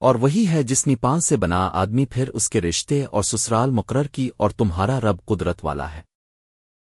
اور وہی ہے جس نے پان سے بنا آدمی پھر اس کے رشتے اور سسرال مقرر کی اور تمہارا رب قدرت والا ہے۔